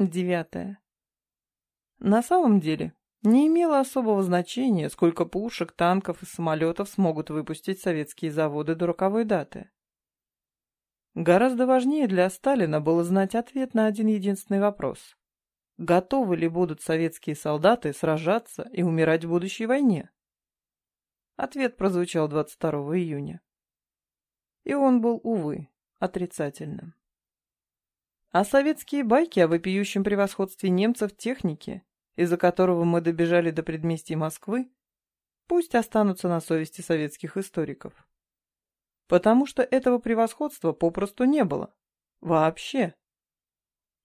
Девятое. На самом деле, не имело особого значения, сколько пушек, танков и самолетов смогут выпустить советские заводы до роковой даты. Гораздо важнее для Сталина было знать ответ на один единственный вопрос. Готовы ли будут советские солдаты сражаться и умирать в будущей войне? Ответ прозвучал 22 июня. И он был, увы, отрицательным. А советские байки о вопиющем превосходстве немцев в технике, из-за которого мы добежали до предместья Москвы, пусть останутся на совести советских историков. Потому что этого превосходства попросту не было. Вообще.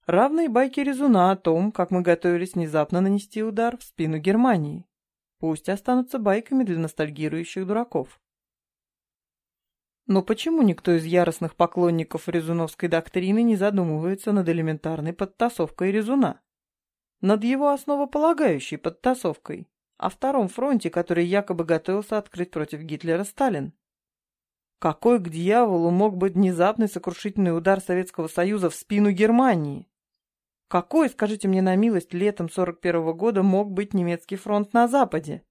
Равные байки Резуна о том, как мы готовились внезапно нанести удар в спину Германии. Пусть останутся байками для ностальгирующих дураков. Но почему никто из яростных поклонников резуновской доктрины не задумывается над элементарной подтасовкой резуна? Над его основополагающей подтасовкой, о втором фронте, который якобы готовился открыть против Гитлера Сталин? Какой к дьяволу мог быть внезапный сокрушительный удар Советского Союза в спину Германии? Какой, скажите мне на милость, летом 41 -го года мог быть немецкий фронт на Западе?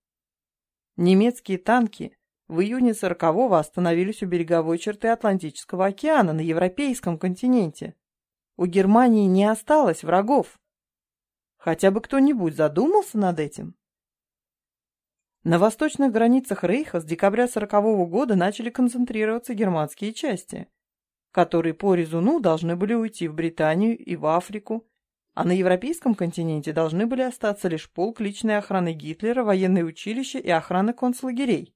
Немецкие танки в июне 40-го остановились у береговой черты Атлантического океана на европейском континенте. У Германии не осталось врагов. Хотя бы кто-нибудь задумался над этим? На восточных границах Рейха с декабря 40-го года начали концентрироваться германские части, которые по резуну должны были уйти в Британию и в Африку, а на европейском континенте должны были остаться лишь полк личной охраны Гитлера, военное училище и охрана концлагерей.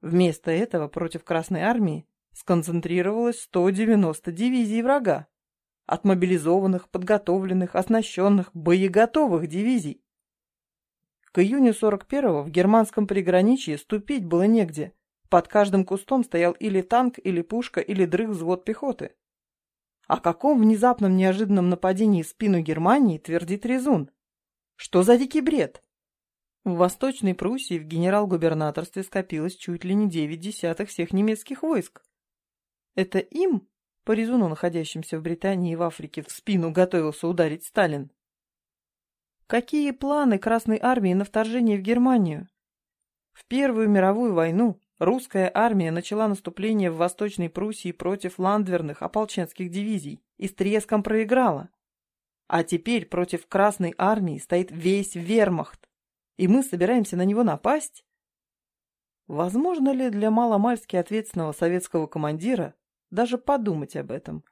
Вместо этого против Красной Армии сконцентрировалось 190 дивизий врага, отмобилизованных, подготовленных, оснащенных, боеготовых дивизий. К июню 41-го в германском приграничье ступить было негде. Под каждым кустом стоял или танк, или пушка, или дрых взвод пехоты. О каком внезапном неожиданном нападении в спину Германии твердит Резун? Что за дикий бред? В Восточной Пруссии в генерал-губернаторстве скопилось чуть ли не девять десятых всех немецких войск. Это им, по резону находящимся в Британии и в Африке, в спину готовился ударить Сталин. Какие планы Красной Армии на вторжение в Германию? В Первую мировую войну русская армия начала наступление в Восточной Пруссии против ландверных ополченских дивизий и с треском проиграла. А теперь против Красной Армии стоит весь вермахт и мы собираемся на него напасть? Возможно ли для маломальски ответственного советского командира даже подумать об этом?